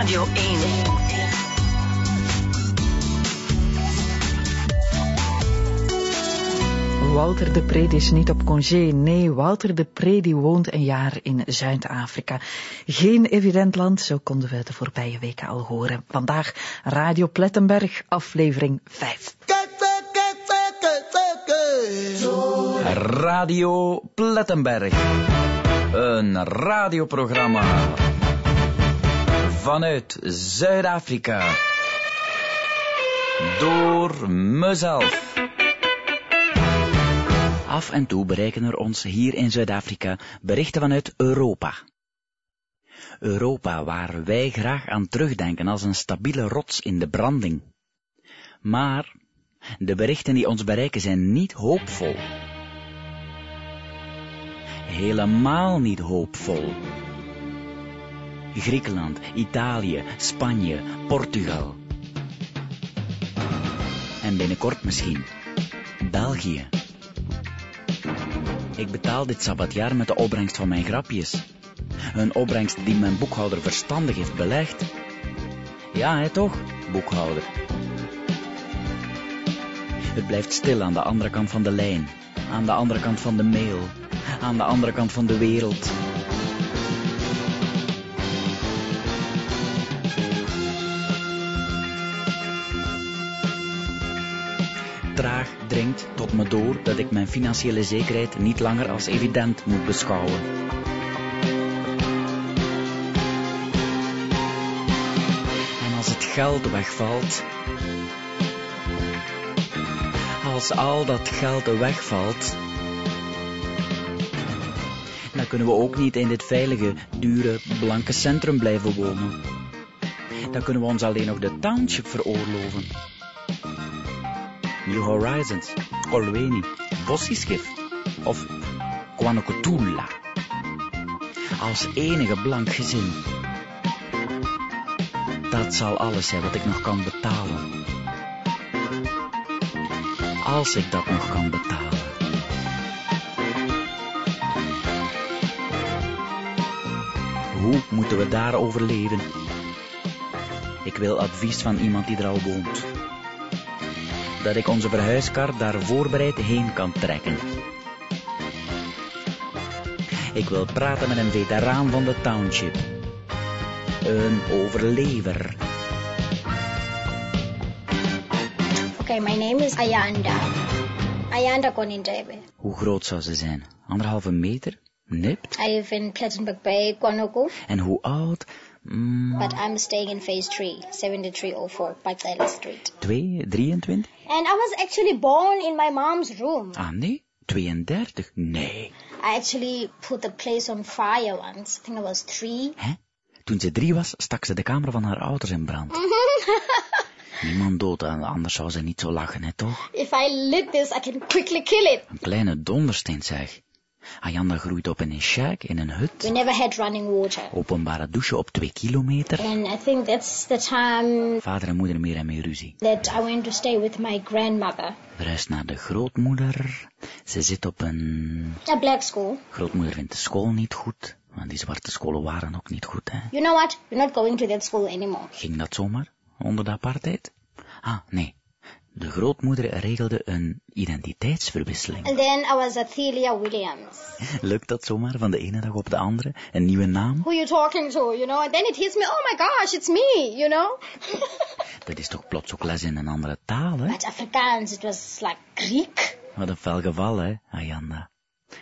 Radio 1. Wouter de Pre is niet op congé. Nee, Wouter de Pre die woont een jaar in Zuid-Afrika. Geen evident land, zo konden we de voorbije weken al horen. Vandaag Radio Plettenberg, aflevering 5. Radio Plettenberg. Een radioprogramma vanuit Zuid-Afrika. Door mezelf. Af en toe bereiken er ons hier in Zuid-Afrika berichten vanuit Europa. Europa waar wij graag aan terugdenken als een stabiele rots in de branding. Maar de berichten die ons bereiken zijn niet hoopvol. Helemaal niet hoopvol. Griekenland, Italië, Spanje, Portugal. En binnenkort misschien België. Ik betaal dit sabbatjaar met de opbrengst van mijn grapjes. Een opbrengst die mijn boekhouder verstandig heeft belegd. Ja, hè toch, boekhouder. Het blijft stil aan de andere kant van de lijn, aan de andere kant van de mail, aan de andere kant van de wereld. Traag dringt tot me door dat ik mijn financiële zekerheid niet langer als evident moet beschouwen. En als het geld wegvalt, als al dat geld wegvalt, dan kunnen we ook niet in dit veilige, dure, blanke centrum blijven wonen. Dan kunnen we ons alleen nog de township veroorloven. New Horizons, Olweni, Bossischif of Kwanokotula. Als enige blank gezin. Dat zal alles zijn wat ik nog kan betalen. Als ik dat nog kan betalen. Hoe moeten we daar overleven? Ik wil advies van iemand die er al woont dat ik onze verhuiskar daar voorbereid heen kan trekken. Ik wil praten met een veteraan van de township. Een overlever. Okay, my name is Ayanda. Ayanda Konindebe. Hoe groot zou ze zijn? Anderhalve meter? Nipt? I live in Plettenberg Bay, Kwanuku, En hoe oud? Mm, but I'm staying in phase 3, 7304, Bakdale Street. 2, 23? And I was actually born in my mom's room. Ah nee, 32? Nee. I actually put the place on fire once. I think I was three. Hè? Toen ze drie was, stak ze de kamer van haar ouders in brand. Niemand dood, en anders zou ze niet zo lachen, hè toch? If I lit this, I can quickly kill it. Een kleine dondersteen, zeg. Ayanda groeit op in een shack, in een hut. We never had running water. Openbare douche op twee kilometer. And I think that's the time Vader en moeder meer en meer ruzie. that I went to stay with my grandmother. Naar de grootmoeder. Ze zit op een... A black school. Grootmoeder vindt de school niet goed. Want die zwarte scholen waren ook niet goed, hè. You know what? We're not going to that school anymore. Ging dat zomaar? Onder de apartheid? Ah, nee. De grootmoeder regelde een identiteitsverwisseling. And then I was Athelia Williams. Lukt dat zomaar van de ene dag op de andere? Een nieuwe naam? Who you talking to, you know? And then it hits me, oh my gosh, it's me, you know? Dat is toch plots ook les in een andere taal, hè? but Afrikaans, it was like Greek. Wat een fel geval, hè, Ayanda.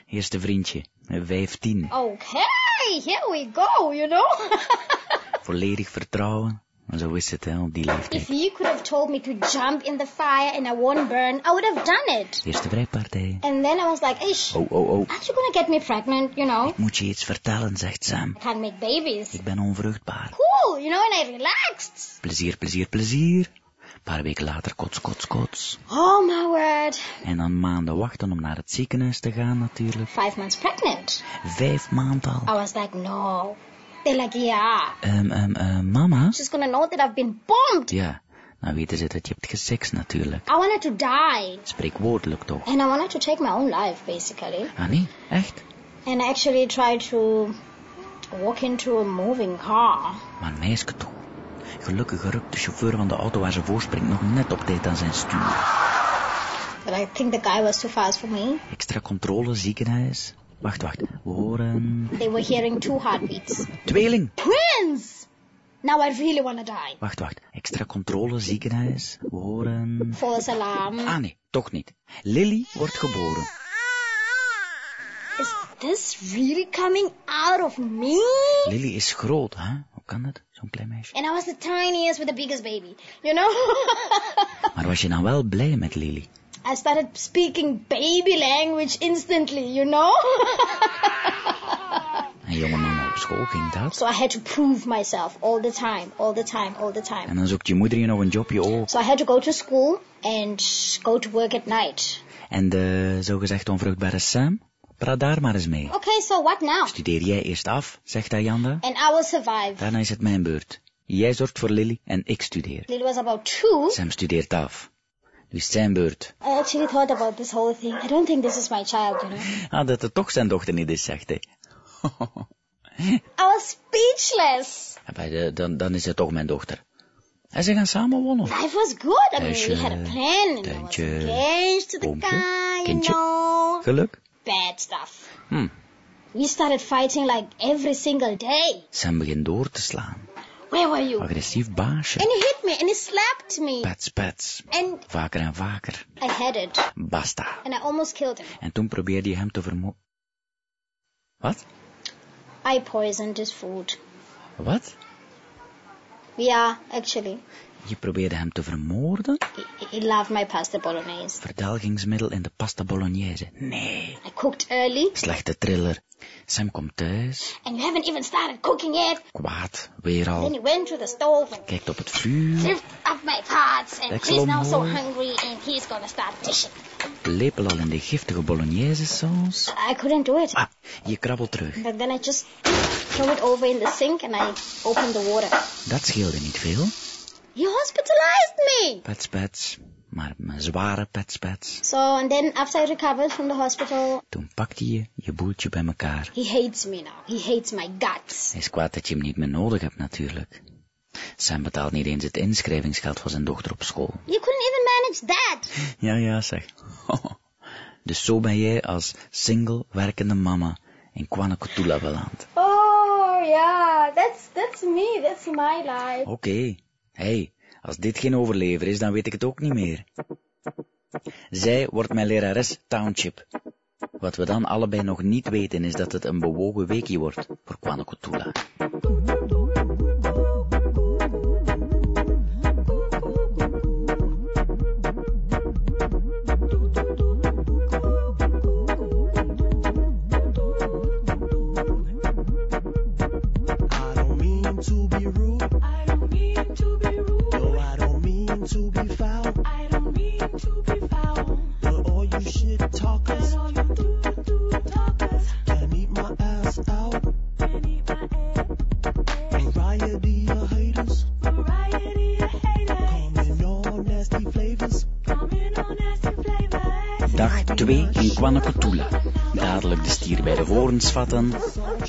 Eerste vriendje, 15. Okay, here we go, you know? Volledig vertrouwen. Zo is het, hè, op die if leeftijd. you could have told me to jump in the fire and I won't burn, I would have done it. Eerste vrijpartij. And then I was like, ish, Oh, oh, oh. aren't you gonna get me pregnant, you know? Moet je iets vertellen, zegt Sam. I can't make babies. Ik ben onvruchtbaar. Cool, you know, and I relaxed. Plezier, plezier, plezier. Een paar weken later kots, kots, kots. Oh my word. En dan maanden wachten om naar het ziekenhuis te gaan natuurlijk. Five months pregnant. Vijf maanden al. I was like, no. They're like, yeah. Ehm, ehm, ehm, mama? She's gonna know that I've been bombed. Ja, dan weten ze dat je hebt gesext natuurlijk. I wanted to die. Spreekwoordelijk toch? And I wanted to take my own life, basically. Ah nee, echt? And I actually tried to walk into a moving car. Maar meisje toch, Gelukkig rukt de chauffeur van de auto waar ze voorspringt nog net op tijd aan zijn stuur. But I think the guy was too fast for me. Extra controle, ziekenhuis. Wacht, wacht. We horen... They were hearing two heartbeats. Tweeling! Twins! Now I really want to die. Wacht, wacht. Extra controle, ziekenhuis. We horen... False alarm. Ah nee, toch niet. Lily wordt geboren. Is this really coming out of me? Lily is groot, hè? Hoe kan dat? Zo'n klein meisje. And I was the tiniest with the biggest baby. You know? Maar was je dan wel blij met Lily? I started speaking baby language instantly, you know? En jonge mama op school ging dat. so I had to prove myself all the time, all the time, all the time. En dan zoekt je moeder je nog een jobje ook. So I had to go to school and go to work at night. En de zogezegd onvruchtbare Sam? Praat daar maar eens mee. Okay, so what now? Studeer jij eerst af, zegt Ayanda. And I will survive. Daarna is het mijn beurt. Jij zorgt voor Lily en ik studeer. Lily was about two. Sam studeert af. Nu is zijn beurt. I actually thought about this whole thing. I don't think this is my child, you know. Ah, dat het toch zijn dochter niet is, zegt hij. I was speechless. Ja, de- dan, dan is het toch mijn dochter. En ze gaan samen wonen. Life was good. I mean, we had a plan. And I was tuintje, engaged to the guy, you kindje. know. Geluk. Bad stuff. Hm. We started fighting like every single day. Sam begint door te slaan. Where were you? Agressief baasje. And he hit me and he slapped me. Pets, pets. And Vaker en vaker. I had it. Basta. And I almost killed him. En toen probeerde je hem te vermoorden. Wat? I poisoned his food. Wat? Yeah, actually. Je probeerde hem te vermoorden? He, he loved my pasta bolognese. Verdelgingsmiddel in de pasta bolognese. Nee. I cooked early. Slechte thriller. Sam komt thuis. And you haven't even started cooking yet. Kwaad. Weer Then al. he went to the stove and Kijkt op het vuur. lift up my pots. And Deksel he's now so hungry and he's gonna start dishing. Lepel al in de giftige bolognese saus. I couldn't do it. Ah, je krabbelt terug. But then I just throw it over in the sink and I opened the water. Dat scheelde niet veel. He hospitalized me. Pets, pets. Maar een zware pets, pets. So, and then after I recovered from the hospital, Toen pakte je je boeltje bij elkaar. he hates me now. He hates my guts. Hij is kwaad dat je hem niet meer nodig hebt natuurlijk. Sam betaalt niet eens het inschrijvingsgeld voor zijn dochter op school. You couldn't even manage that. Ja, ja, zeg. Dus zo ben jij als single werkende mama in Kwanakotula beland. Oh, yeah. That's, that's me. That's my life. Oké. Hey, als dit geen overlever is, dan weet ik het ook niet meer. Zij wordt mijn lerares Township. Wat we dan allebei nog niet weten is dat het een bewogen weekje wordt voor Kwanakotula.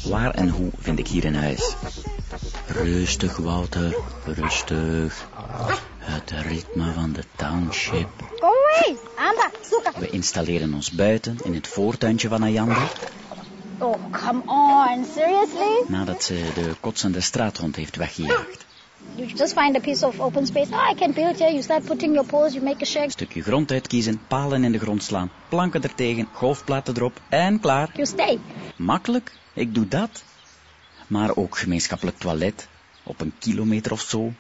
Waar en hoe vind ik hier in huis? Rustig, Wouter. Rustig. Het ritme van de township. Anda, suka. We installeren ons buiten in het voortuintje van Ayanda. Oh, come on. Seriously? Nadat ze de kotsende straathond heeft weggejaagd. You just find a piece of open space. Oh, I can build here. You start putting your poles. You make a shack. Stukje grond uitkiezen, palen in de grond slaan, planken ertegen, golfplaten erop en klaar. You stay. Makkelijk, ik doe dat. Maar ook gemeenschappelijk toilet, op een kilometer of zo.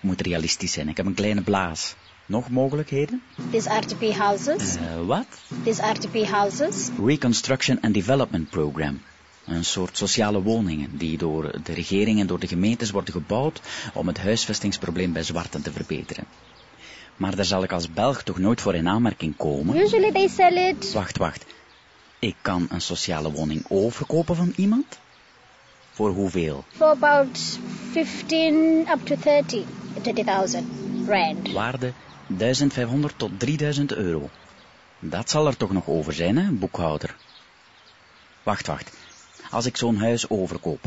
Moet realistisch zijn, ik heb een kleine blaas. Nog mogelijkheden? These RTP houses. Eh, wat? These RTP houses. Reconstruction and Development Program. Een soort sociale woningen die door de regering en door de gemeentes worden gebouwd om het huisvestingsprobleem bij zwarten te verbeteren. Maar daar zal ik als Belg toch nooit voor in aanmerking komen. Usually they sell it. Wacht, wacht. Ik kan een sociale woning overkopen van iemand? Voor hoeveel? For about 15 up to 30. 30,000 rand. Waarde 1500 tot 3000 euro. Dat zal er toch nog over zijn, hè, boekhouder? Wacht, wacht. Als ik zo'n huis overkoop,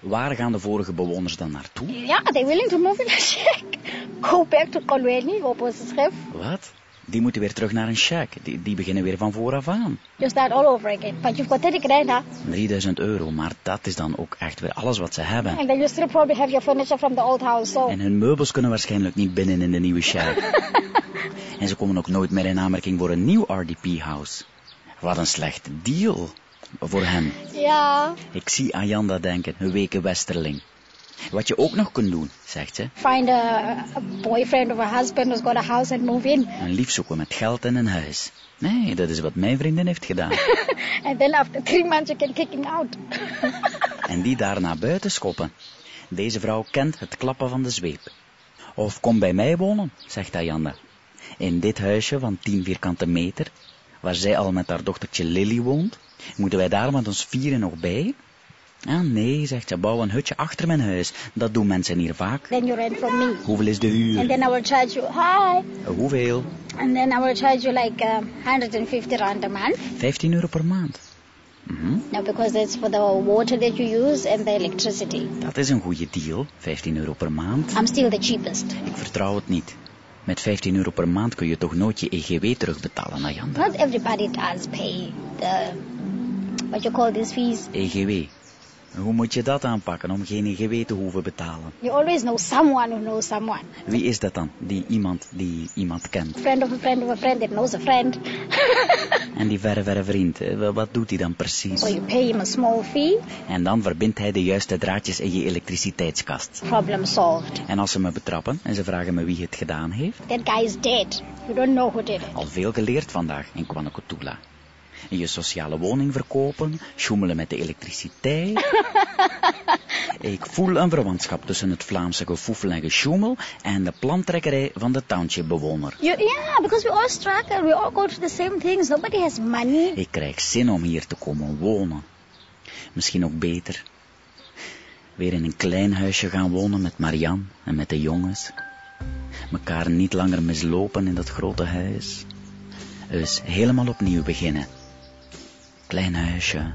Waar gaan de vorige bewoners dan naartoe? Yeah, they're willing to move in a shack. Go back to Kolweni, op ons schrift. Wat? Die moeten weer terug naar een shack. Die, die beginnen weer van vooraf aan. You start all over again. But you've got 30 grand, huh? 3000 euro, maar dat is dan ook echt weer alles wat ze hebben. And then you still probably have your furniture from the old house, so... En hun meubels kunnen waarschijnlijk niet binnen in de nieuwe shack. en ze komen ook nooit meer in aanmerking voor een nieuw RDP-house. Wat een slechte deal voor hen. Yeah. Ik zie Ayanda denken, een weken westerling. Wat je ook nog kunt doen, zegt ze, Find a, a boyfriend of a husband who's got a house and move in. een lief zoeken met geld en een huis. Nee, dat is wat mijn vriendin heeft gedaan. And then after three months you can kick him out. en die daarna buiten schoppen. Deze vrouw kent het klappen van de zweep. Of kom bij mij wonen, zegt Ayanda. In dit huisje van 10 vierkante meter, waar zij al met haar dochtertje Lily woont, moeten wij daar met ons vieren nog bij? Ah nee, zegt ze, bouw een hutje achter mijn huis. Dat doen mensen hier vaak. then you rent from me. Hoeveel is de huur? And then I will charge you, hi. Hoeveel? And then I will charge you like uh, 150 rand a month. 15 euro per maand. Mhm, Now because that's for the water that you use and the electricity. Dat is een goede deal, 15 euro per maand. I'm still the cheapest. Ik vertrouw het niet. Met 15 euro per maand kun je toch nooit je EGW terugbetalen, Ayanda? Not everybody does pay the, what you call these fees. EGW. Hoe moet je dat aanpakken om geen te hoeven betalen? You always know someone who knows someone. Wie is dat dan? Die iemand die iemand kent. Friend of a friend of a friend that knows a friend. En die verre verre vriend, eh, wa- wat doet hij dan precies? so you pay him a small fee, En dan verbindt hij de juiste draadjes in je elektriciteitskast. problem solved. En als ze me betrappen en ze vragen me wie het gedaan heeft, That guy is dead. You don't know who did it. al veel geleerd vandaag in Kwanakotula. Je sociale woning verkopen, sjoemelen met de elektriciteit. Ik voel een verwantschap tussen het Vlaamse gefoefel en gesjoemel en de plantrekkerij van de townshipbewoner. You, yeah, because we all struggle. We all go through the same things. Nobody has money. Ik krijg zin om hier te komen wonen. Misschien ook beter. Weer in een klein huisje gaan wonen met Marianne en met de jongens. Mekaar niet langer mislopen in dat grote huis. Dus helemaal opnieuw beginnen. Klein huisje,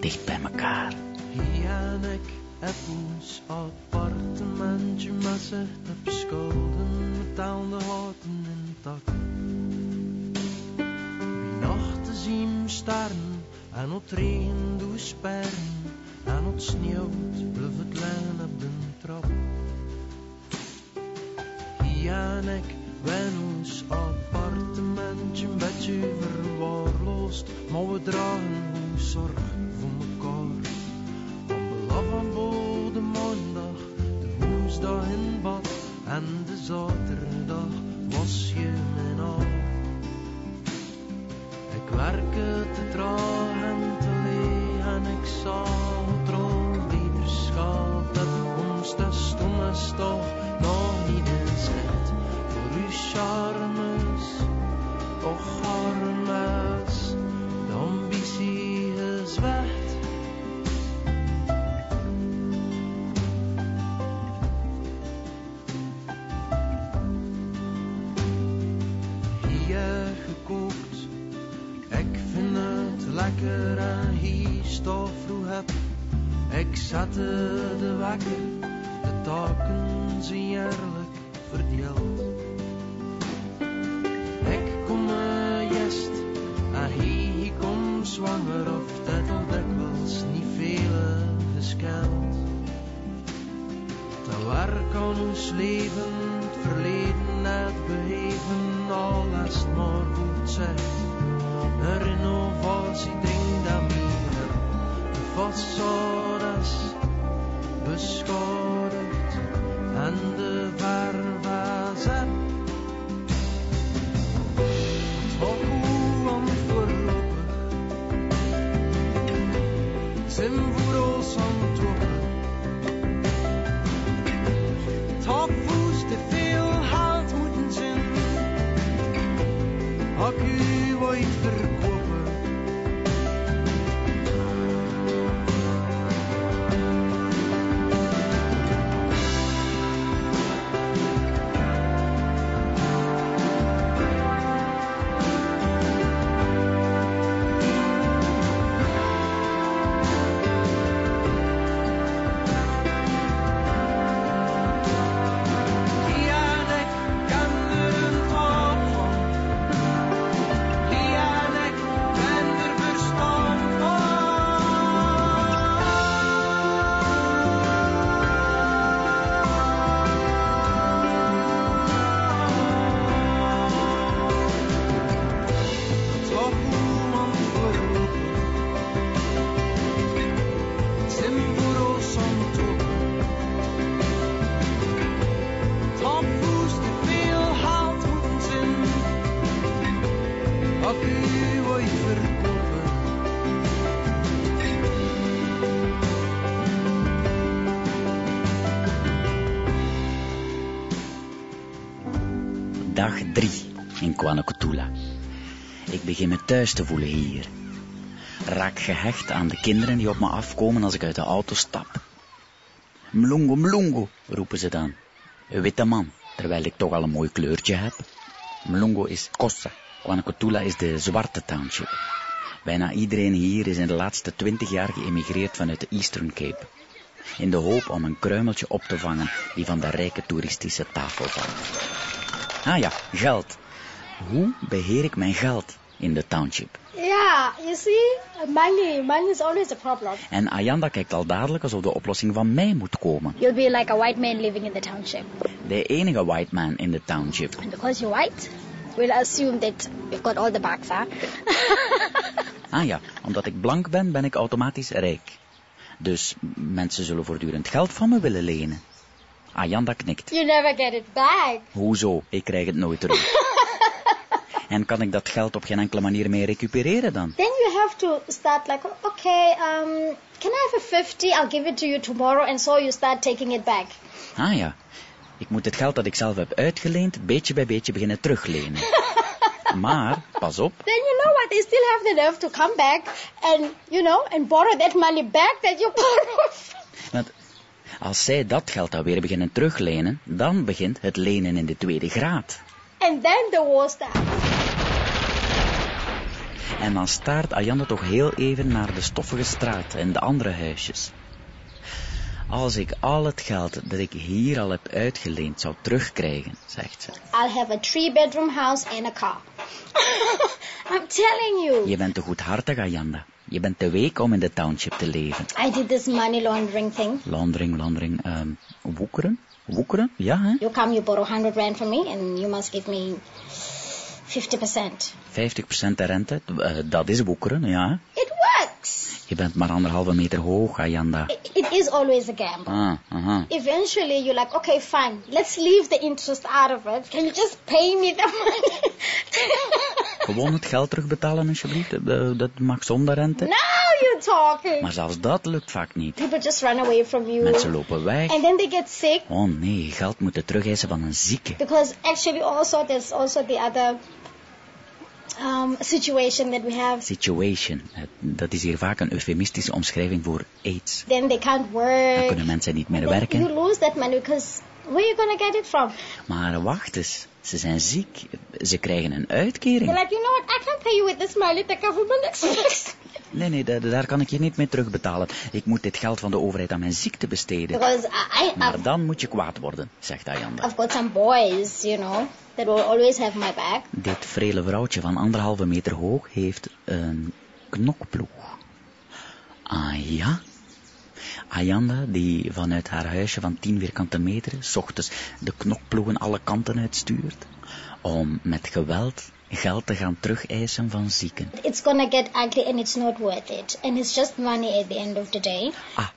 dicht bij mekaar. Hier en ik heb ons appartementje met zicht op schulden, metaalde houten intact. Wie nachten zien sterren en het regen doet sperren en het sneeuwt, blijft het liggen op de trap. Hier en ik wen ons appartementje een beetje verwaarloosd, maar we dragen ons zorg voor mekaar. Van van de maandag, de woensdag in bad en de zaterdag was je mijn al. Ik werkte te traag en te leeg en ik zag het rolleiderschap. De toekomst is stond is toch nog niet in zicht. Voor uw charmes, och armes, de ambitie is weg. hier gekookt. Ik vind het lekker en hier stof vroeg heb. Ik zette de wekker, de taken zijn eerlijk verdeeld. Ik kom me jest hij kom zwanger of dat al dikwijls niet veel gescheld. Dat werk aan ons leven, het verleden, het beheven, al is het maar goed zegt. Een renovatie dringt dat meer, de façade is beschadigd en de vervazet. Ik begin me thuis te voelen hier. Raak gehecht aan de kinderen die op me afkomen als ik uit de auto stap. Mlungo, mlungo, roepen ze dan. Een witte man, terwijl ik toch al een mooi kleurtje heb. Mlungo is Kossa. Kwanakotula is de zwarte township. Bijna iedereen hier is in de laatste twintig jaar geëmigreerd vanuit de Eastern Cape. In de hoop om een kruimeltje op te vangen die van de rijke toeristische tafel valt. Ah ja, geld. Hoe beheer ik mijn geld in de township? Yeah, you see, money, money is always a problem. En Ayanda kijkt al dadelijk alsof de oplossing van mij moet komen. You'll be like a white man living in the township. De enige white man in de township. And because you're white, we'll assume that you've got all the bucks, huh? Ah ja, omdat ik blank ben, ben ik automatisch rijk. Dus mensen zullen voortdurend geld van me willen lenen. Ayanda knikt. you never get it back. Hoezo? Ik krijg het nooit terug. en kan ik dat geld op geen enkele manier meer recupereren dan? Then you have to start like, okay, um, can I have a 50? I'll give it to you tomorrow. And so you start taking it back. Ah ja, ik moet het geld dat ik zelf heb uitgeleend, beetje bij beetje beginnen teruglenen. maar, pas op, Then you know what? They still have the nerve to come back and, you know, and borrow that money back that you borrowed. want als zij dat geld dan weer beginnen teruglenen, dan begint het lenen in de tweede graad. And then the war starts. En dan staart Ayanda toch heel even naar de stoffige straat en de andere huisjes. Als ik al het geld dat ik hier al heb uitgeleend zou terugkrijgen, zegt ze. I'll have a three bedroom house and a car. I'm telling you. Je bent te goedhartig, Ayanda. Je bent te week om in de township te leven. I did this money laundering thing. Laundering, laundering, ehm woekeren? Woekeren? Ja, hè? You come, you borrow 100 rand from me, and you must give me 50%. 50% de rente, eh, dat is woekeren, ja. It works. Je bent maar anderhalve meter hoog, Ayanda. It, it is always a gamble. Ah, aha. Eventually, you're like, okay, fine, let's leave the interest out of it. Can you just pay me the money? Gewoon het geld terugbetalen, alsjeblieft. Eh, Dat mag zonder rente. now you're talking. Maar zelfs dat lukt vaak niet. People just run away from you. Mensen lopen weg. And then they get sick. Oh nee, geld moeten terugeisen van een zieke. Because actually, also, there's also the other um, situation that we have. Situation. Dat is hier vaak een eufemistische omschrijving voor aids. Then they can't Dan work. kunnen mensen niet meer Then you werken. lose that money because where are you to get it from? Maar wacht eens, ze zijn ziek. Ze krijgen een uitkering. Like, you know what, I can't pay you with this money the government. Nee, nee, da- daar kan ik je niet mee terugbetalen. Ik moet dit geld van de overheid aan mijn ziekte besteden. because I, I, Maar dan moet je kwaad worden, zegt Ayanda. I've got some boys, you know, that will always have my back. Dit vrele vrouwtje van anderhalve meter hoog heeft een knokploeg. Ah ja? Ayanda, die vanuit haar huisje van 10 vierkante meter, s ochtends de knokploegen alle kanten uitstuurt, om met geweld geld te gaan terugeisen van zieken. It's gonna get ugly and it's not worth it. And it's just money at the end of the day. Ah,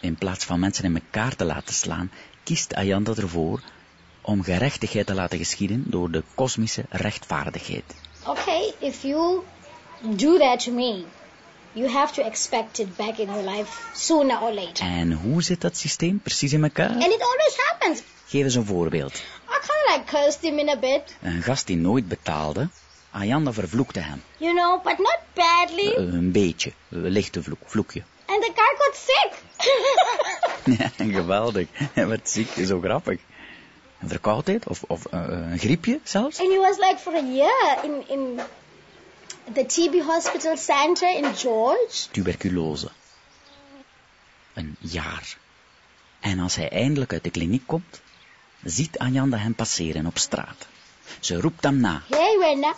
in plaats van mensen in elkaar te laten slaan, kiest Ayanda ervoor om gerechtigheid te laten geschieden door de kosmische rechtvaardigheid. Okay, if you do that to me, you have to expect it back in your life sooner or later. En hoe zit dat systeem precies in elkaar? And it always happens. Geef eens een voorbeeld. I kind like cursed him in a bit, Een gast die nooit betaalde, Ayanda vervloekte hem. you know, but not badly. Eh, een beetje, een lichte vloek, vloekje. And the guy got sick. Ja, geweldig. Hij werd ziek, zo grappig. Een verkoudheid of, of eh, een griepje zelfs. and he was like for a year in, in the TB hospital center in George. Tuberculose. Een jaar. En als hij eindelijk uit de kliniek komt, ziet Ayanda hem passeren op straat. Ze roept hem na. Hey, Wenda,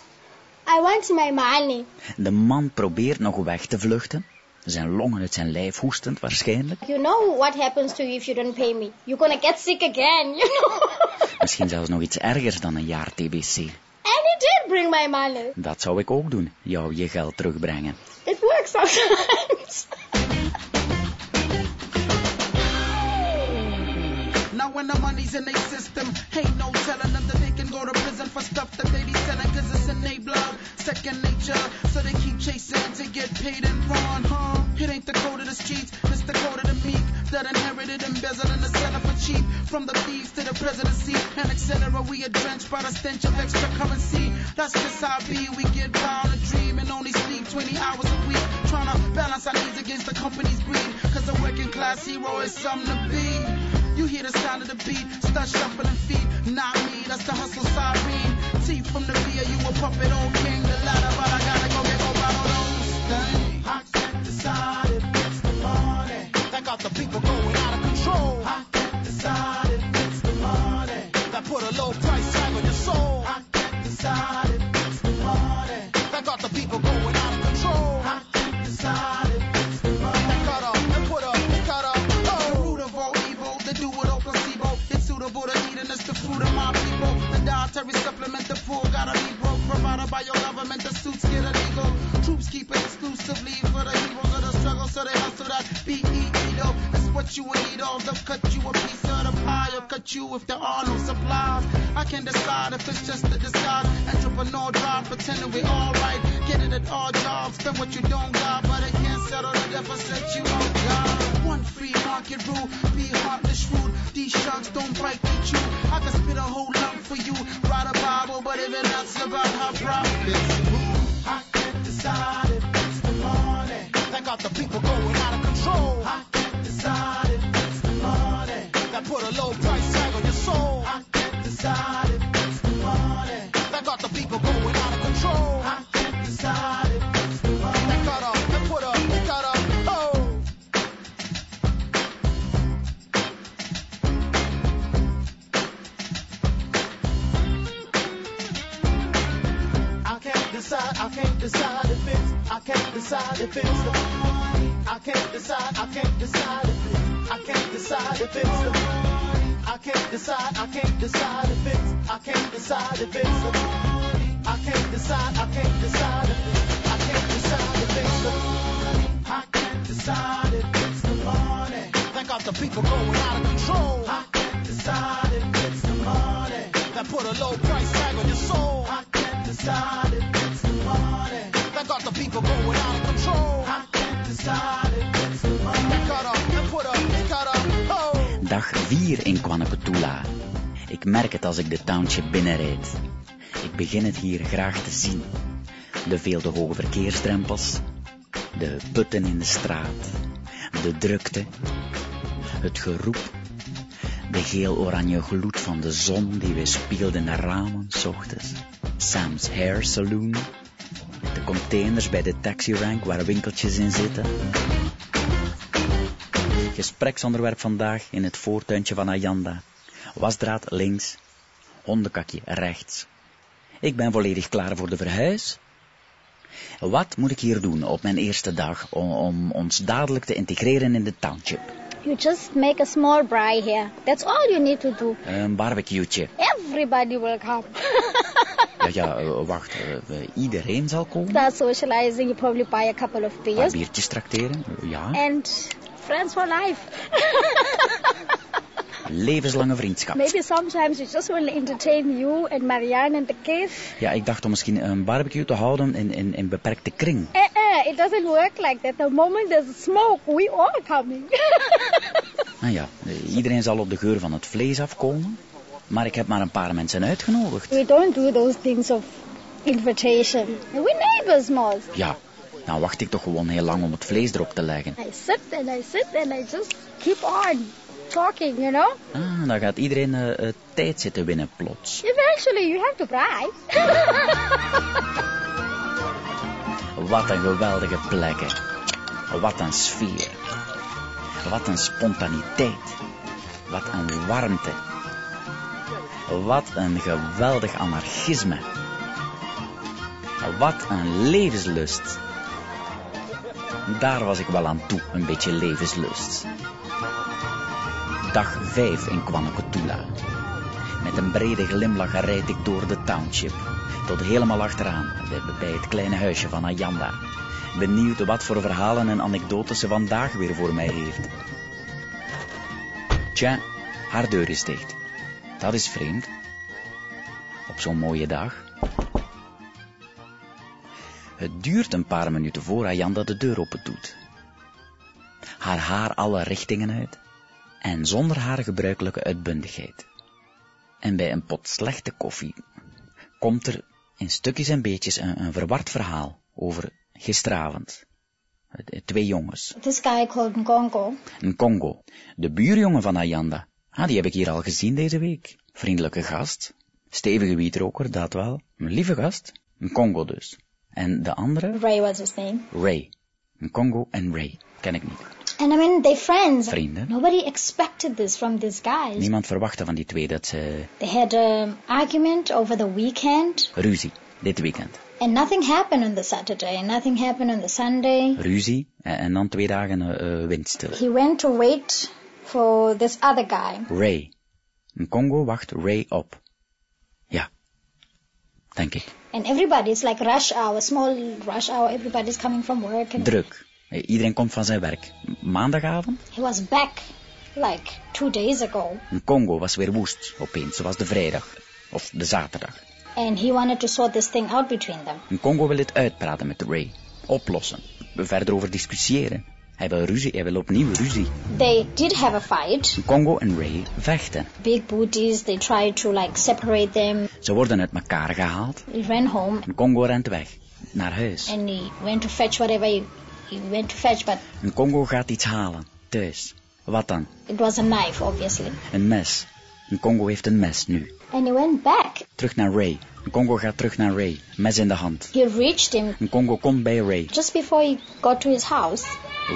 I want my money. De man probeert nog weg te vluchten. Zijn longen uit zijn lijf hoestend waarschijnlijk. You know what happens to you if you don't pay me? You're gonna get sick again, you know. Misschien zelfs nog iets ergers dan een jaar TBC. Bring my money. Dat zou ik ook doen, jou je geld terugbrengen. It works sometimes. Now when the money's in their system, ain't no telling them that they can go to prison for stuff that they be selling cause it's in their blood. second nature. So they keep chasing to get paid and run, huh? It ain't the code of the streets, it's the code of the meek that inherited embezzling and selling for cheap. From the thieves to the presidency and etc. We are drenched by the stench of extra currency. That's just how be. We get by on a dream and only sleep 20 hours a week. Trying to balance our needs against the company's greed. Cause a working class hero is something to be. You hear the sound of the beat, start shuffling feet. Not me, that's the hustle siren. Teeth from the beer, you a puppet old king. The ladder, but I gotta go get out of those things. I can't decide if it's the money that got the people going decide, I can't decide if it's, I can't decide if it's can't decide, I can't decide if it's, I can't can't decide if it's the money. That got the people going out of control. I can't decide if it's the money. That put a low price tag on your soul. I can't decide if it's the money. That got the people going 4 in Kwanakutula. Ik merk het als ik de township binnenrijd. Ik begin het hier graag te zien. De veel te hoge verkeersdrempels, de putten in de straat, de drukte, het geroep, de geel-oranje gloed van de zon die weerspiegelt in de ramen, ochtends, Sam's Hair Saloon, de containers bij de taxirank waar winkeltjes in zitten, Gespreksonderwerp vandaag in het voortuintje van Ayanda. Wasdraad links, hondenkakje rechts. Ik ben volledig klaar voor de verhuis. Wat moet ik hier doen op mijn eerste dag om, om ons dadelijk te integreren in de township? You just make a small braai here. That's all you need to do. Een barbecue'tje. Everybody will come. Ja, ja, eh, wacht. eh, iedereen zal komen? Start socializing. You probably buy a couple of Een paar beers. biertjes trakteren? Ja. And friends for life. Levenslange vriendschap. Maybe sometimes you just want to entertain you and Marianne and the kids. Ja, ik dacht om misschien een barbecue te houden in, in, in beperkte kring. Eh, eh, it doesn't work like that. The moment there's smoke, we all coming. Nou ja, eh, iedereen zal op de geur van het vlees afkomen. Maar ik heb maar een paar mensen uitgenodigd. we don't do those things of invitation. We neighbors, Moz. Ja, nou wacht ik toch gewoon heel lang om het vlees erop te leggen. I sit and I sit and I just keep on talking, you know. Ah, dan gaat iedereen eh, eh, tijd zitten winnen plots. Eventually, you have to. Wat een geweldige plekken. Wat een sfeer. Wat een spontaniteit. Wat een warmte. Wat een geweldig anarchisme. Wat een levenslust. Daar was ik wel aan toe, een beetje levenslust. Dag 5 in Kwanakutula. Met een brede glimlach rijd ik door de township. Tot helemaal achteraan, bij- bij het kleine huisje van Ayanda. Benieuwd wat voor verhalen en anekdotes ze vandaag weer voor mij heeft. Tja, haar deur is dicht. Dat is vreemd. Op zo'n mooie dag. Het duurt een paar minuten voor Ayanda de deur open doet. Haar haar alle richtingen uit en zonder haar gebruikelijke uitbundigheid. En bij een pot slechte koffie komt er in stukjes en beetjes een, een verward verhaal over gisteravond. Twee jongens, This guy called een Congo, de buurjongen van Ayanda. Ah, die heb ik hier al gezien deze week. Vriendelijke gast, stevige wietroker, dat wel. Een lieve gast, een Congo dus. En de andere, Ray was his name. Ray. Een Congo en Ray, ken ik niet. And I mean, they're friends. Vrienden. Nobody expected this from these guys. Niemand verwachtte van die twee dat ze They had an argument over the weekend, ruzie, dit weekend. and nothing happened on the Saturday, and nothing happened on the Sunday. Ruzie en, en dan twee dagen eh, windstil. He went to wait for this other guy. Ray. Een Congo wacht Ray op. Denk ik. And everybody, it's like rush hour, small rush hour, everybody's coming from work. And Druk. Iedereen komt van zijn werk. Maandagavond? he was back like two days ago. Congo was weer woest, opeens, zoals de vrijdag. Of de zaterdag. And he wanted to sort this thing out between them. Een Congo wil het uitpraten met Ray. Oplossen. Verder over discussiëren. Hij wil ruzie, hij wil opnieuw ruzie. They did have a fight. Congo en Ray vechten. Big booties, they tried to like separate them. Ze worden uit elkaar gehaald. He ran home Een Congo rent weg. Naar huis. and he went to fetch whatever he, he went to fetch, but Een Congo gaat iets halen. Thuis. Wat dan? it was a knife, obviously. Een mes. Een Congo heeft een mes nu. And he went back. Terug naar Ray. Congo gaat terug naar Ray. Mes in de hand. He reached him Een Congo komt bij Ray. just before he got to his house.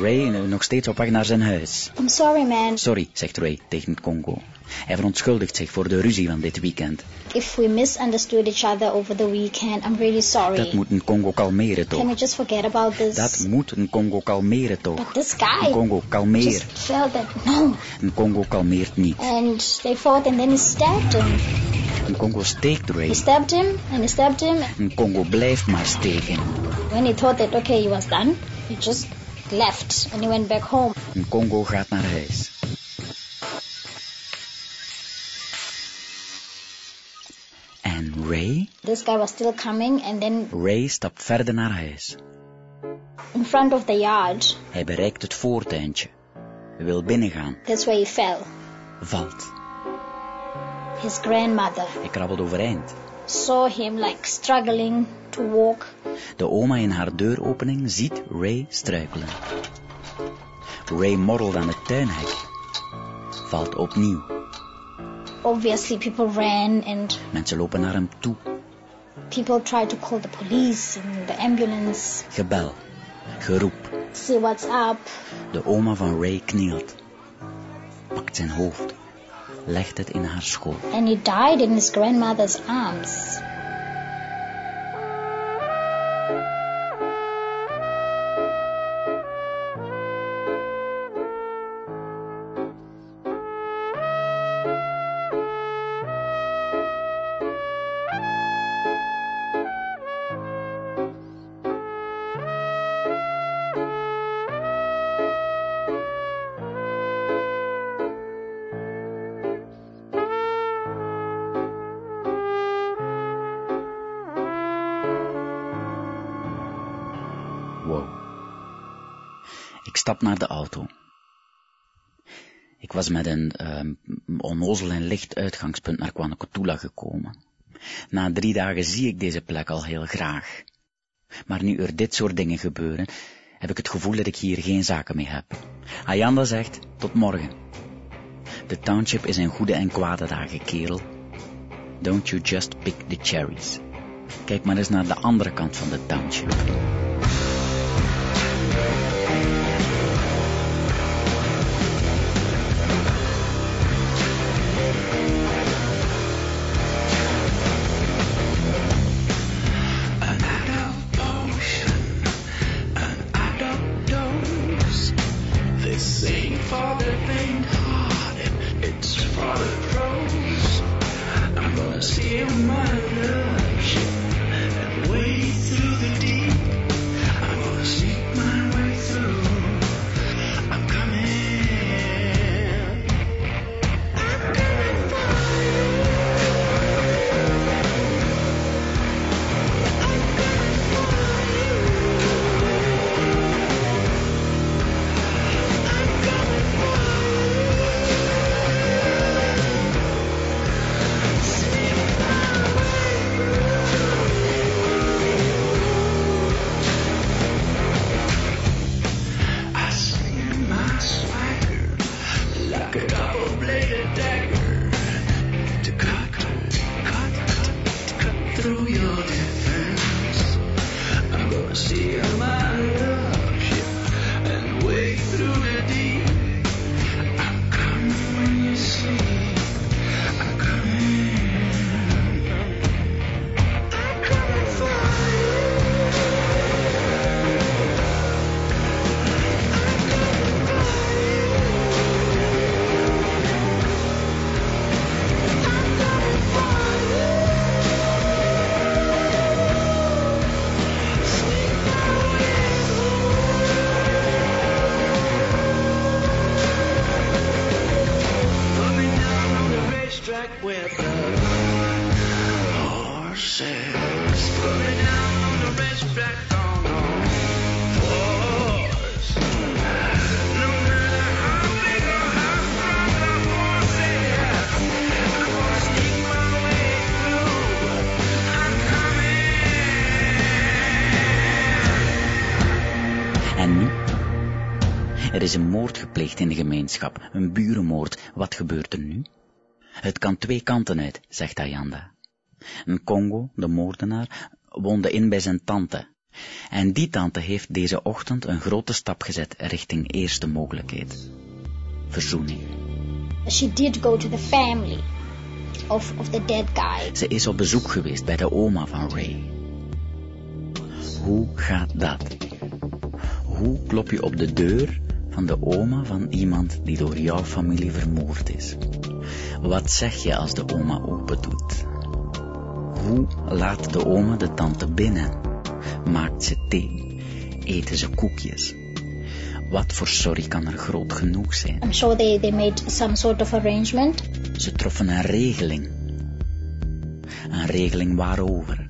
Ray eh, nog steeds op weg naar zijn huis. I'm sorry, man. Sorry, zegt Ray tegen Congo. Hij verontschuldigt zich voor de ruzie van dit weekend. If we misunderstood each other over the weekend, I'm really sorry. Dat moet een Congo kalmeren Can we toch? just forget about this? Dat moet een Congo kalmeren but toch? this Een guy Congo kalmeer. just felt that no. Een Congo kalmeert niet. And they fought and then he stabbed him. Een Congo steekt He Ray. stabbed him and he stabbed him. Een Congo blijft maar steken. When he thought that okay, he was done, he just left and he went back home. Een Congo gaat naar huis. En Ray? This guy was still coming and then Ray stapt verder naar huis. in front of the yard, Hij bereikt het voortuintje. Hij wil binnengaan. that's where he fell. Valt. His grandmother Hij krabbelt overeind. Saw him like struggling to walk. De oma in haar deuropening ziet Ray struikelen. Ray morrelt aan het tuinhek. Valt opnieuw. Obviously, people ran and Mensen lopen naar hem toe. people tried to call the police and the ambulance, Gebel. Geroep. see what's up. De oma van Ray knielt. Pakt zijn hoofd. Legt het in haar schoot. And he died in his grandmother's arms. Naar de auto. Ik was met een ehm, onnozel en licht uitgangspunt naar Kwanakotula gekomen. Na drie dagen zie ik deze plek al heel graag. Maar nu er dit soort dingen gebeuren, heb ik het gevoel dat ik hier geen zaken mee heb. Ayanda zegt, tot morgen. De township is in goede en kwade dagen, kerel. Don't you just pick the cherries. Kijk maar eens naar de andere kant van de township. Is een moord gepleegd in de gemeenschap, een burenmoord. Wat gebeurt er nu? Het kan twee kanten uit, zegt Ayanda. Een Congo, de moordenaar, woonde in bij zijn tante. En die tante heeft deze ochtend een grote stap gezet richting eerste mogelijkheid. Verzoening. She did go to the family of, of the dead guy. Ze is op bezoek geweest bij de oma van Ray. Hoe gaat dat? Hoe klop je op de deur van de oma van iemand die door jouw familie vermoord is? Wat zeg je als de oma open doet? Hoe laat de oma de tante binnen? Maakt ze thee? Eten ze koekjes? Wat voor sorry kan er groot genoeg zijn? I'm sure they, they made some sort of arrangement. Ze troffen een regeling. Een regeling waarover?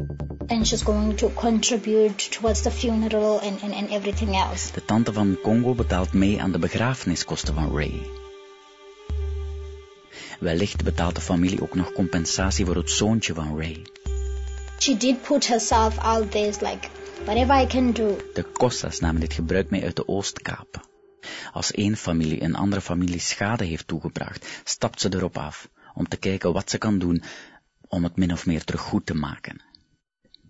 And she's going to contribute towards the funeral and, and, and everything else. De tante van Congo betaalt mee aan de begrafeniskosten van Ray. Wellicht betaalt de familie ook nog compensatie voor het zoontje van Ray. She did put herself out there like, whatever I can do. De Cossas namen dit gebruik mee uit de Oostkaap. Als één familie een andere familie schade heeft toegebracht, stapt ze erop af om te kijken wat ze kan doen om het min of meer terug goed te maken.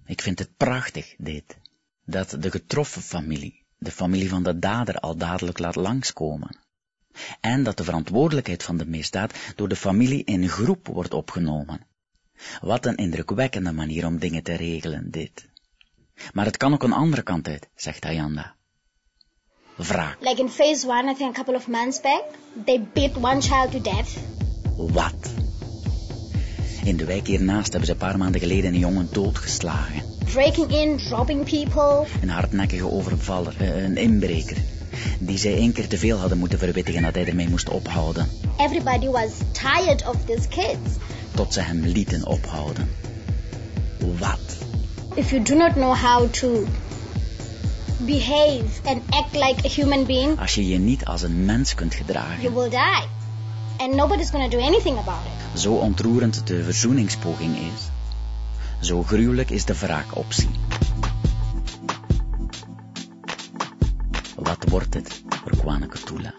Ik vind het prachtig, dit, dat de getroffen familie, de familie van de dader, al dadelijk laat langskomen. En dat de verantwoordelijkheid van de misdaad door de familie in groep wordt opgenomen. Wat een indrukwekkende manier om dingen te regelen, dit. Maar het kan ook een andere kant uit, zegt Ayanda. Wraak. Like in phase one, I think a couple of months back, they beat one child to death. Wat? In de wijk hiernaast hebben ze een paar maanden geleden een jongen doodgeslagen. Breaking in, robbing people. Een hardnekkige overvaller, eh, een inbreker. Die zij één keer te veel hadden moeten verwittigen dat hij ermee moest ophouden. Everybody was tired of these kids. Tot ze hem lieten ophouden. Wat? If you do not know how to behave and act like a human being, Als je je niet als een mens kunt gedragen. you will die. And nobody's going to do anything about it. Zo ontroerend de verzoeningspoging is, zo gruwelijk is de wraakoptie. Wat wordt het voor Kwaneke Tula?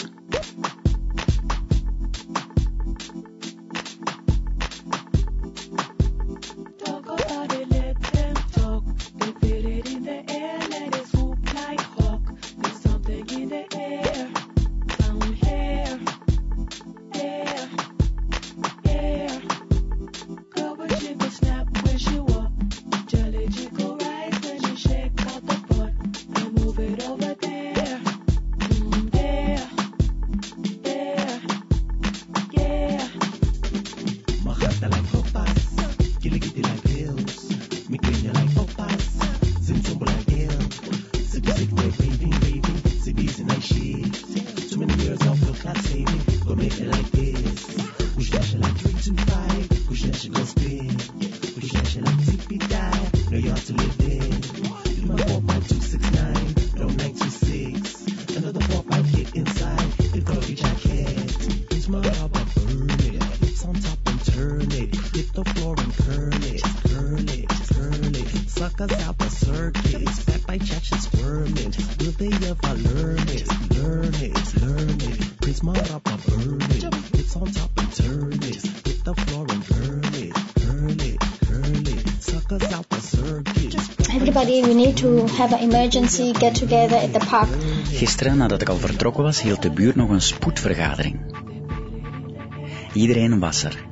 To have an emergency get together at the park. Gisteren, nadat ik al vertrokken was, hield de buurt nog een spoedvergadering. Iedereen was er.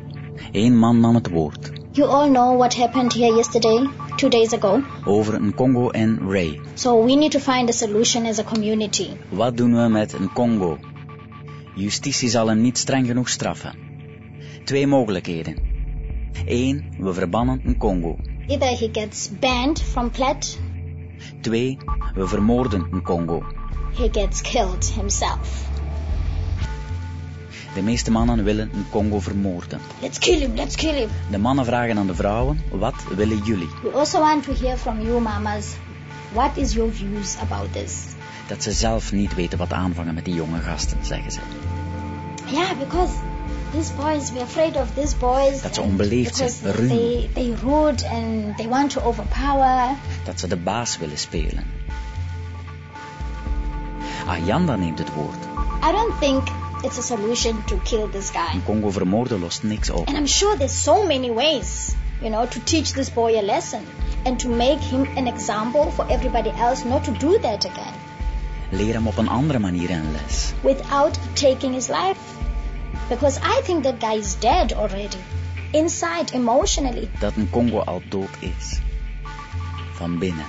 Eén man nam het woord. You all know what happened here yesterday, two days ago. Over een Congo en Ray. So we need to find a solution as a community. Wat doen we met een Congo? Justitie zal hem niet streng genoeg straffen. Twee mogelijkheden. Eén, we verbannen een Congo. Either he gets banned from Plet, Twee, we vermoorden een Congo. he gets killed himself. De meeste mannen willen een Congo vermoorden. Let's kill him, let's kill him. De mannen vragen aan de vrouwen, wat willen jullie? We also want to hear from you, mamas. What is your views about this? Dat ze zelf niet weten wat aanvangen met die jonge gasten, zeggen ze. Yeah, because these boys, we're afraid of these boys. Dat ze onbeleefd zijn, ruw. They, they rude and they want to overpower. Dat ze de baas willen spelen. Ayanda neemt het woord. I don't think it's a solution to kill this guy. Congo vermoorden lost niks op. And I'm sure there's so many ways, you know, to teach this boy a lesson and to make him an example for everybody else not to do that again Leer hem op een andere manier een les. without taking his life. Because I think that guy is dead already. Inside, emotionally. Dat een Congo al dood is. Van binnen.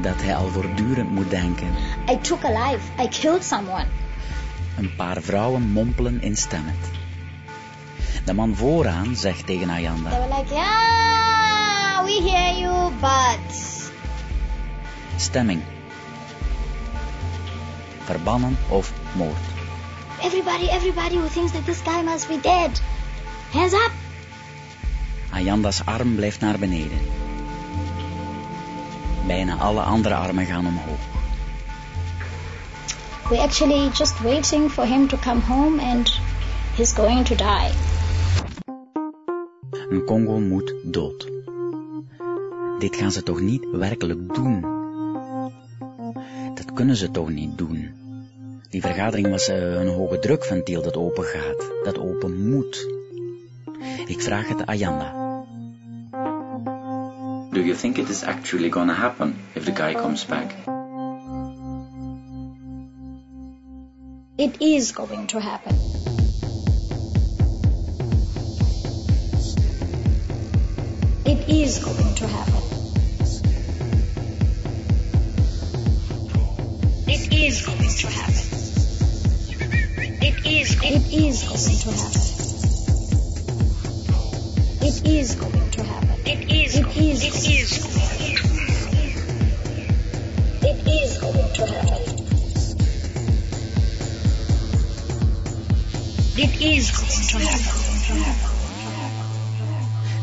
Dat hij al voortdurend moet denken. I took a life. I killed someone. Een paar vrouwen mompelen instemmend. De man vooraan zegt tegen Ayanda. They were like, yeah, we hear you, but. Stemming. Verbannen of moord. Everybody, everybody who thinks that this guy must be dead. Hands up. Ayanda's arm blijft naar beneden. Bijna alle andere armen gaan omhoog. We're actually just waiting for him to come home and he's going to die. Een Congo moet dood. Dit gaan ze toch niet werkelijk doen? Dat kunnen ze toch niet doen? Die vergadering was eh, een hoge drukventiel dat open gaat, dat open moet. Ik vraag het Ayanda. Do you think it is actually gonna happen if the guy comes back? It is going to happen. It is going to happen. It is going to happen. It is. It is going to happen. It is going to happen. It is. It is. It is. It is.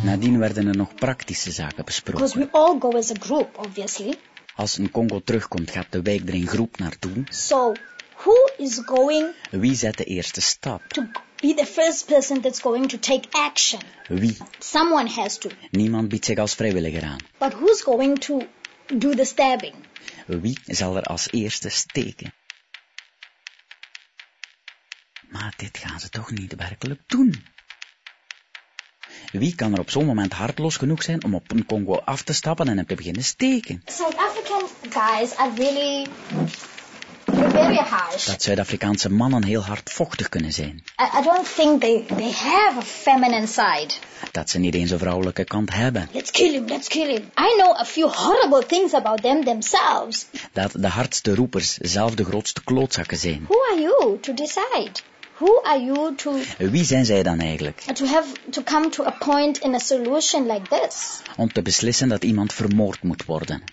Nadien werden er nog praktische zaken Because besproken. we all go as a group, obviously. Als een Congo terugkomt, gaat de wijk er in groep naartoe. So, who is going Wie zet de eerste stap? to be the first person that's going to take action? Wie? Someone has to. Niemand biedt zich als vrijwilliger aan. But who's going to do the stabbing? Wie zal er als eerste steken? Maar dit gaan ze toch niet werkelijk doen? Wie kan er op zo'n moment hartloos genoeg zijn om op een Congo af te stappen en hem te beginnen steken? South African guys are really very harsh. Dat Zuid-Afrikaanse mannen heel hardvochtig kunnen zijn. I, I don't think they, they have a feminine side. Dat ze niet eens een vrouwelijke kant hebben. Let's kill him, let's kill him. I know a few horrible things about them themselves. Dat de hardste roepers zelf de grootste klootzakken zijn. Who are you to decide? Who are you to Wie zijn zij dan eigenlijk? to have to come to a point in a solution like this? om te beslissen dat iemand vermoord moet worden.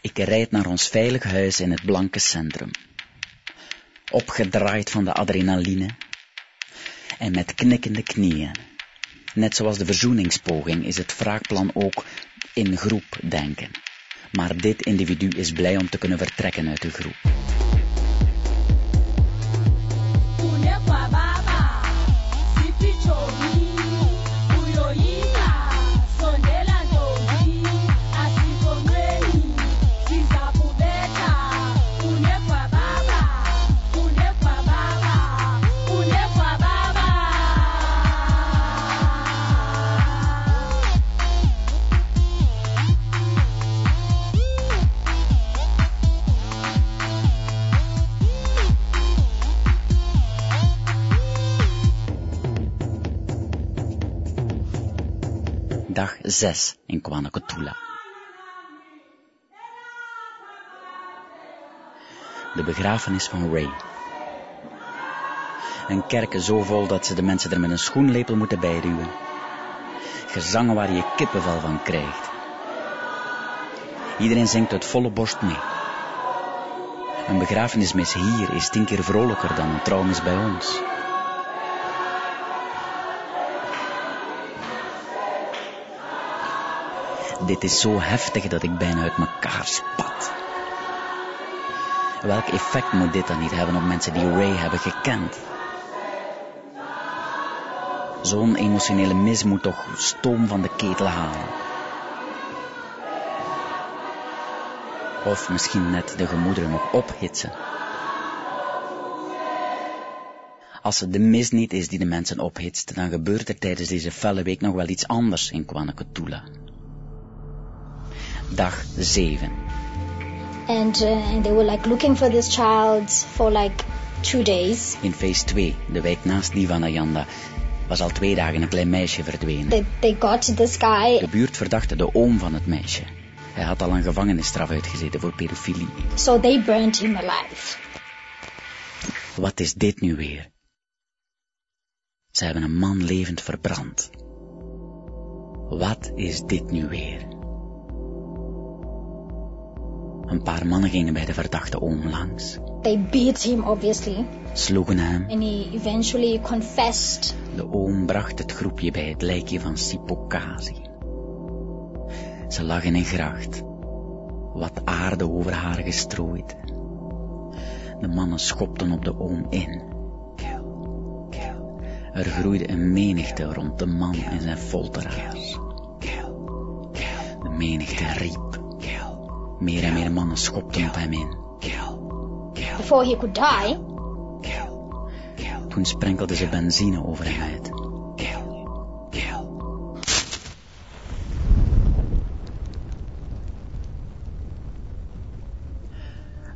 Ik rijd naar ons veilig huis in het blanke centrum. Opgedraaid van de adrenaline en met knikkende knieën. Net zoals de verzoeningspoging is het wraakplan ook in groep denken. Maar dit individu is blij om te kunnen vertrekken uit de groep. 6 in Kwanakotula. De begrafenis van Ray. Een kerk zo vol dat ze de mensen er met een schoenlepel moeten bijduwen. Gezangen waar je kippenvel van krijgt. Iedereen zingt uit volle borst mee. Een begrafenismis hier is tien keer vrolijker dan een trouwmis bij ons. Dit is zo heftig dat ik bijna uit elkaar spat. Welk effect moet dit dan niet hebben op mensen die Ray hebben gekend? Zo'n emotionele mis moet toch stoom van de ketel halen. Of misschien net de gemoederen nog ophitsen. Als het de mis niet is die de mensen ophitst, dan gebeurt er tijdens deze felle week nog wel iets anders in Kwanakutula. Dag 7. And, uh, and they were like looking for this child for like two days. In feest 2, de wijk naast die van Ayanda, was al twee dagen een klein meisje verdwenen. They, they got this guy. De buurt verdachte de oom van het meisje. Hij had al een gevangenisstraf uitgezeten voor pedofilie. So they burned him alive. Wat is dit nu weer? Ze hebben een man levend verbrand. Wat is dit nu weer? Een paar mannen gingen bij de verdachte oom langs, They beat him, obviously. sloegen hem. And he eventually confessed. De oom bracht het groepje bij het lijkje van Sipokazi. Ze lag in een gracht, wat aarde over haar gestrooid. De mannen schopten op de oom in. Kill, kill. Er groeide een menigte rond de man en zijn folteraars. De menigte riep. Meer en meer mannen schopten op hem in. Kill, kill, Before he could die, kill, kill. Toen sprenkelden ze benzine over hem uit. Kill, kill.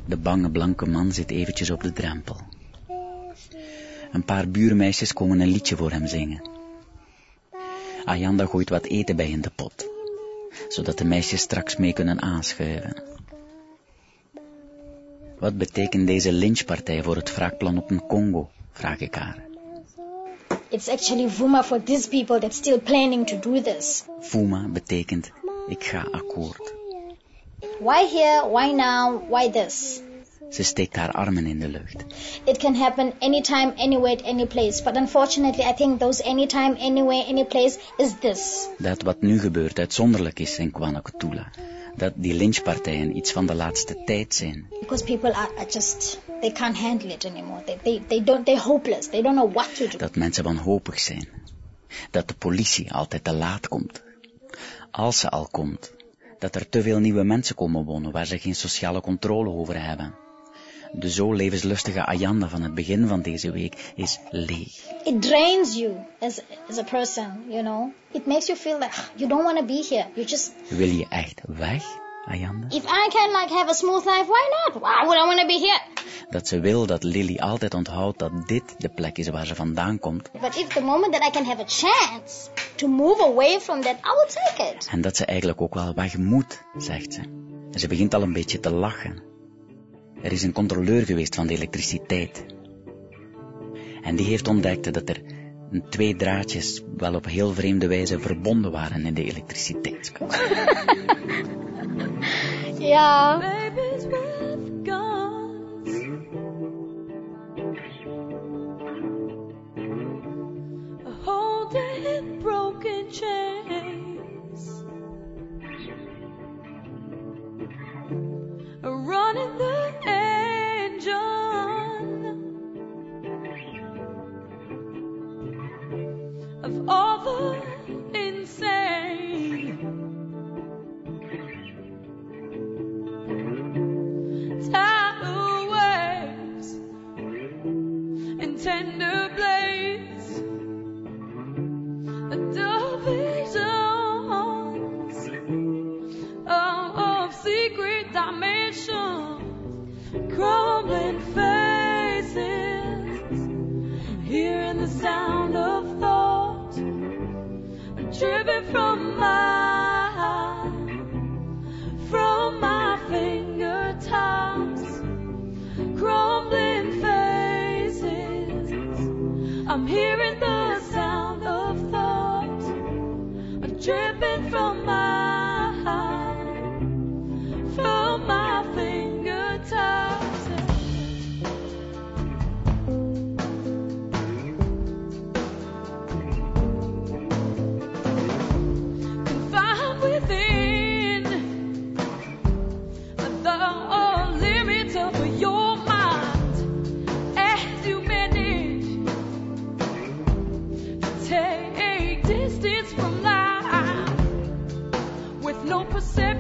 De bange blanke man zit eventjes op de drempel. Een paar buurmeisjes komen een liedje voor hem zingen. Ayanda gooit wat eten bij in de pot, zodat de meisjes straks mee kunnen aanschuiven. Wat betekent deze lynchpartij voor het wraakplan op een Congo? vraag ik haar. it's actually Vuma for these people that's still planning to do this. Fuma betekent ik ga akkoord. Why here? Why now? Why this? Ze steekt haar armen in de lucht. It can happen anytime, anywhere, at any place. But unfortunately, I think those anytime, anywhere, any place is this. Dat wat nu gebeurt uitzonderlijk is in Kwanakutula. Dat die lynchpartijen iets van de laatste tijd zijn. Because people are, are just, they can't handle it anymore. They, they, they don't, they're hopeless. They don't know what to do. Dat mensen wanhopig zijn. Dat de politie altijd te laat komt. Als ze al komt. Dat er te veel nieuwe mensen komen wonen waar ze geen sociale controle over hebben. De zo levenslustige Ayanda van het begin van deze week is leeg. It drains you as, as a person, you know. It makes you feel like you don't want to be here. You just, Wil je echt weg, Ayanda? if I can like have a smooth life, why not? Why would I want to be here? Dat ze wil dat Lily altijd onthoudt dat dit de plek is waar ze vandaan komt. But if the moment that I can have a chance to move away from that, I will take it. En dat ze eigenlijk ook wel weg moet, zegt ze. En ze begint al een beetje te lachen. Er is een controleur geweest van de elektriciteit. En die heeft ontdekt dat er twee draadjes wel op heel vreemde wijze verbonden waren in de guns. Holding broken chains. Take distance from life with no perception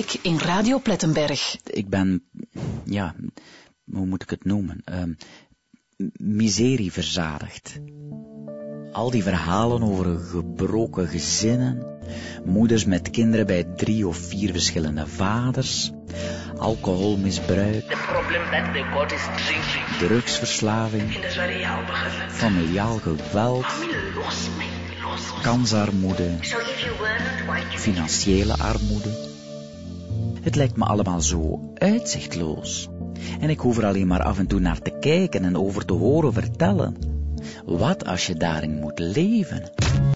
week in Radio Plettenberg. Ik ben, ja, hoe moet ik het noemen? Ehm miserie verzadigd. Al die verhalen over gebroken gezinnen, moeders met kinderen bij drie of vier verschillende vaders, alcoholmisbruik, drugsverslaving, familiaal geweld, kansarmoede, financiële armoede. Het lijkt me allemaal zo uitzichtloos. En ik hoef er alleen maar af en toe naar te kijken en over te horen vertellen. Wat als je daarin moet leven?